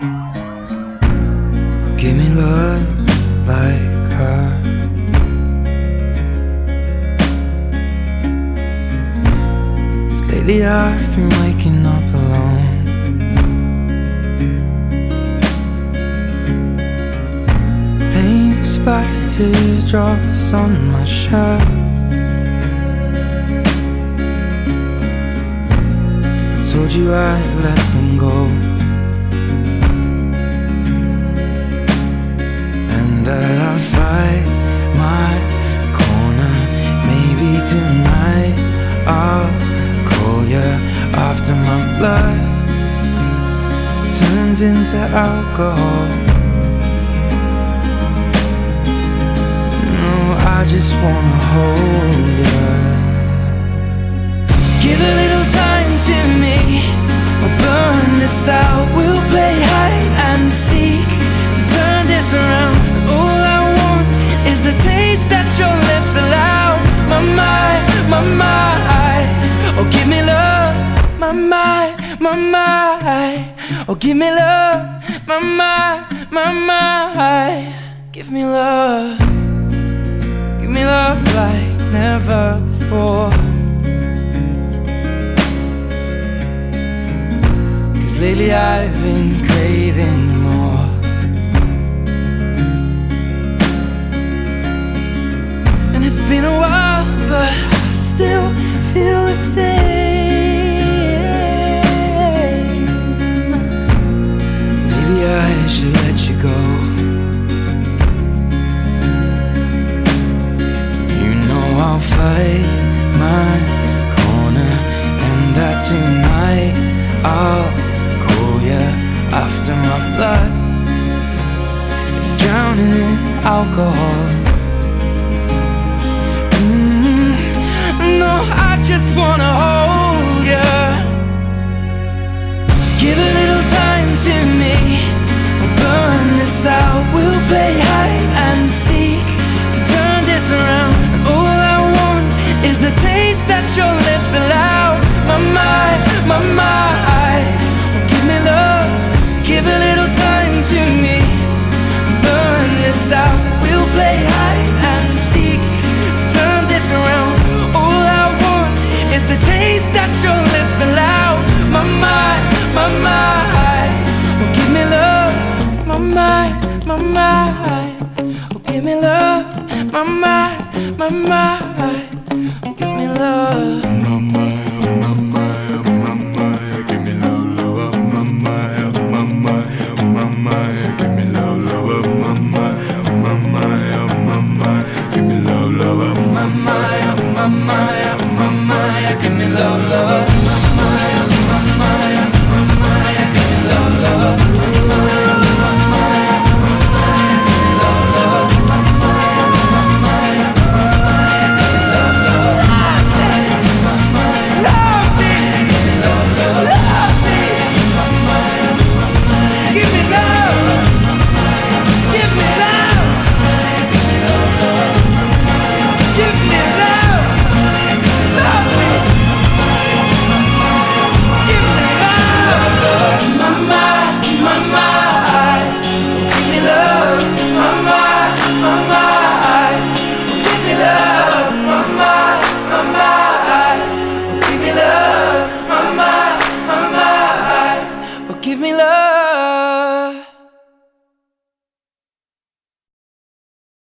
Give me love like her. Cause lately I've been waking up alone. Paint splattered teardrops on my shirt. I told you I'd let them go. Turns into alcohol. No, I just wanna hold you. Give a little time to me. We'll burn this out. We'll play hide and seek My mind, my. Oh, give me love. My mind, my mind. Give me love. Give me love like never before. Cause lately I've been craving more. And it's been a while, but I still feel the same. Should let you go. You know I'll fight my corner, and that tonight I'll call you after my blood. It's drowning in alcohol. Mm, no, I just wanna play hide and seek to turn this around. All I want is the taste that your lips allow. My mind, my mind. Give me love. Give a little time to me. Burn this out. We'll play hide and seek to turn this around. All I want is the taste My mind, my mind. Give me love.